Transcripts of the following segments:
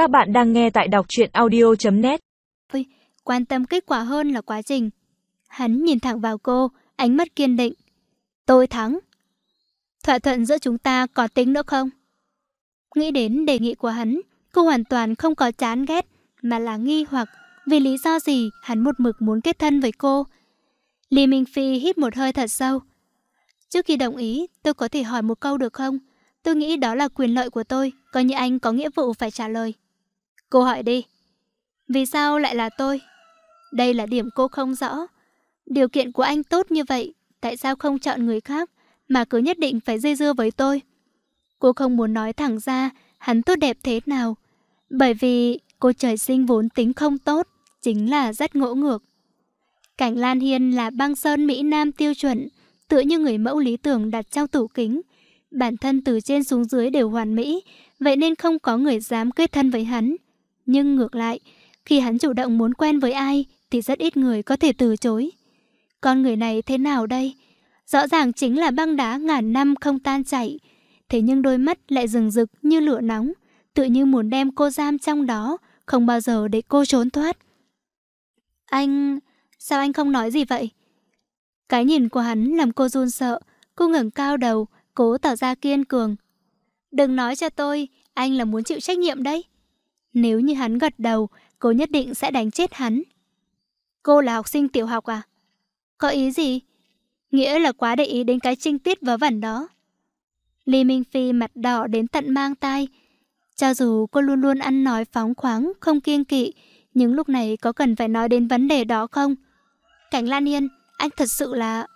Các bạn đang nghe tại đọc truyện audio.net Quan tâm kết quả hơn là quá trình. Hắn nhìn thẳng vào cô, ánh mắt kiên định. Tôi thắng. Thỏa thuận giữa chúng ta có tính nữa không? Nghĩ đến đề nghị của hắn, cô hoàn toàn không có chán ghét, mà là nghi hoặc vì lý do gì hắn một mực muốn kết thân với cô. Lý Minh Phi hít một hơi thật sâu. Trước khi đồng ý, tôi có thể hỏi một câu được không? Tôi nghĩ đó là quyền lợi của tôi, coi như anh có nghĩa vụ phải trả lời. Cô hỏi đi. Vì sao lại là tôi? Đây là điểm cô không rõ. Điều kiện của anh tốt như vậy, tại sao không chọn người khác, mà cứ nhất định phải dây dưa với tôi? Cô không muốn nói thẳng ra hắn tốt đẹp thế nào. Bởi vì cô trời sinh vốn tính không tốt, chính là rất ngỗ ngược. Cảnh Lan Hiên là băng sơn Mỹ Nam tiêu chuẩn, tựa như người mẫu lý tưởng đặt trong tủ kính. Bản thân từ trên xuống dưới đều hoàn mỹ, vậy nên không có người dám kết thân với hắn. Nhưng ngược lại, khi hắn chủ động muốn quen với ai thì rất ít người có thể từ chối. Con người này thế nào đây? Rõ ràng chính là băng đá ngàn năm không tan chảy. Thế nhưng đôi mắt lại rừng rực như lửa nóng, tự như muốn đem cô giam trong đó, không bao giờ để cô trốn thoát. Anh... sao anh không nói gì vậy? Cái nhìn của hắn làm cô run sợ, cô ngẩng cao đầu, cố tỏ ra kiên cường. Đừng nói cho tôi, anh là muốn chịu trách nhiệm đấy. Nếu như hắn gật đầu, cô nhất định sẽ đánh chết hắn. Cô là học sinh tiểu học à? Có ý gì? Nghĩa là quá để ý đến cái trinh tiết vớ vẩn đó. Lý Minh Phi mặt đỏ đến tận mang tai. Cho dù cô luôn luôn ăn nói phóng khoáng, không kiêng kỵ, nhưng lúc này có cần phải nói đến vấn đề đó không? Cảnh Lan Yên, anh thật sự là...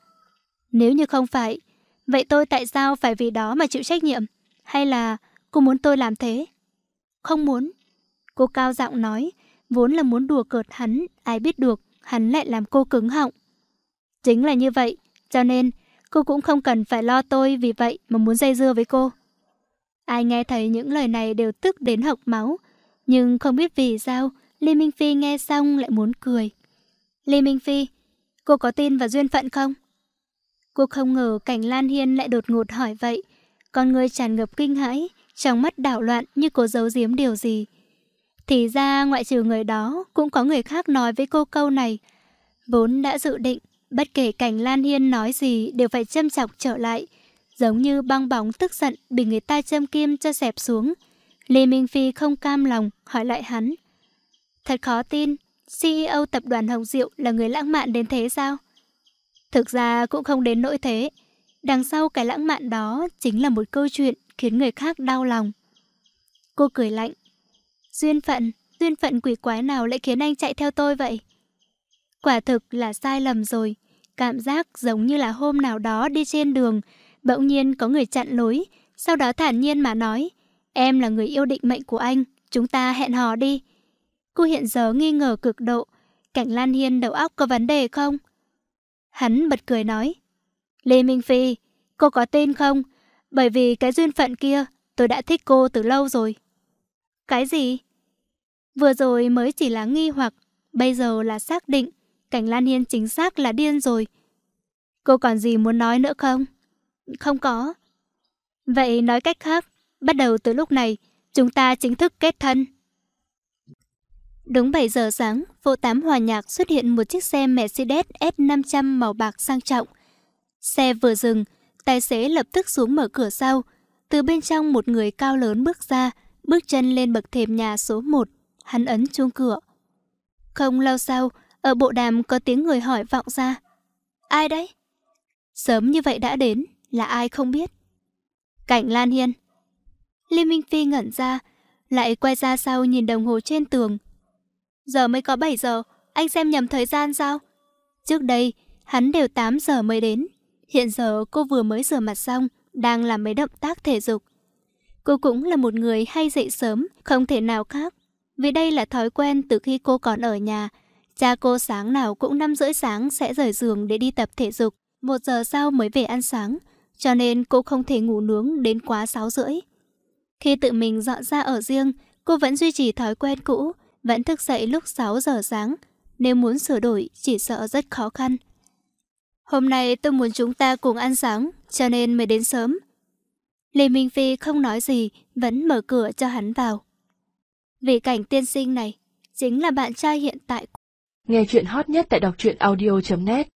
Nếu như không phải, vậy tôi tại sao phải vì đó mà chịu trách nhiệm? Hay là cô muốn tôi làm thế? Không muốn. Cô cao giọng nói, vốn là muốn đùa cợt hắn, ai biết được, hắn lại làm cô cứng họng. Chính là như vậy, cho nên cô cũng không cần phải lo tôi vì vậy mà muốn dây dưa với cô. Ai nghe thấy những lời này đều tức đến hộc máu, nhưng không biết vì sao Lê Minh Phi nghe xong lại muốn cười. Lê Minh Phi, cô có tin vào duyên phận không? Cô không ngờ cảnh Lan Hiên lại đột ngột hỏi vậy. Con người tràn ngập kinh hãi, trong mắt đảo loạn như cô giấu giếm điều gì. Thì ra ngoại trừ người đó cũng có người khác nói với cô câu này. Vốn đã dự định, bất kể cảnh Lan Hiên nói gì đều phải châm chọc trở lại. Giống như băng bóng tức giận bị người ta châm kim cho xẹp xuống. Lê Minh Phi không cam lòng hỏi lại hắn. Thật khó tin, CEO tập đoàn Hồng Diệu là người lãng mạn đến thế sao? Thực ra cũng không đến nỗi thế. Đằng sau cái lãng mạn đó chính là một câu chuyện khiến người khác đau lòng. Cô cười lạnh. Duyên phận, duyên phận quỷ quái nào lại khiến anh chạy theo tôi vậy? Quả thực là sai lầm rồi. Cảm giác giống như là hôm nào đó đi trên đường, bỗng nhiên có người chặn lối, sau đó thản nhiên mà nói, em là người yêu định mệnh của anh, chúng ta hẹn hò đi. Cô hiện giờ nghi ngờ cực độ, Cảnh Lan Hiên đầu óc có vấn đề không? Hắn bật cười nói, Lê Minh Phi, cô có tin không? Bởi vì cái duyên phận kia, tôi đã thích cô từ lâu rồi. Cái gì? Vừa rồi mới chỉ là nghi hoặc, bây giờ là xác định, Cảnh Lan Hiên chính xác là điên rồi. Cô còn gì muốn nói nữa không? Không có. Vậy nói cách khác, bắt đầu từ lúc này, chúng ta chính thức kết thân. Đúng 7 giờ sáng, phố 8 Hòa Nhạc xuất hiện một chiếc xe Mercedes S500 màu bạc sang trọng. Xe vừa dừng, tài xế lập tức xuống mở cửa sau. Từ bên trong một người cao lớn bước ra, bước chân lên bậc thềm nhà số 1. Hắn ấn chuông cửa. Không lâu sau, ở bộ đàm có tiếng người hỏi vọng ra. Ai đấy? Sớm như vậy đã đến, là ai không biết. Cảnh Lan Hiên. Liên Minh Phi ngẩn ra, lại quay ra sau nhìn đồng hồ trên tường. Giờ mới có 7 giờ, anh xem nhầm thời gian sao? Trước đây, hắn đều 8 giờ mới đến. Hiện giờ cô vừa mới rửa mặt xong, đang làm mấy động tác thể dục. Cô cũng là một người hay dậy sớm, không thể nào khác. Vì đây là thói quen từ khi cô còn ở nhà. Cha cô sáng nào cũng 5 rưỡi sáng sẽ rời giường để đi tập thể dục. Một giờ sau mới về ăn sáng, cho nên cô không thể ngủ nướng đến quá 6 rưỡi. Khi tự mình dọn ra ở riêng, cô vẫn duy trì thói quen cũ, vẫn thức dậy lúc 6 giờ sáng. Nếu muốn sửa đổi, chỉ sợ rất khó khăn. Hôm nay tôi muốn chúng ta cùng ăn sáng, cho nên mới đến sớm. Lê Minh Phi không nói gì, vẫn mở cửa cho hắn vào. Vị cảnh tiên sinh này chính là bạn trai hiện tại. Nghe chuyện hot nhất tại đọc truyện audio.net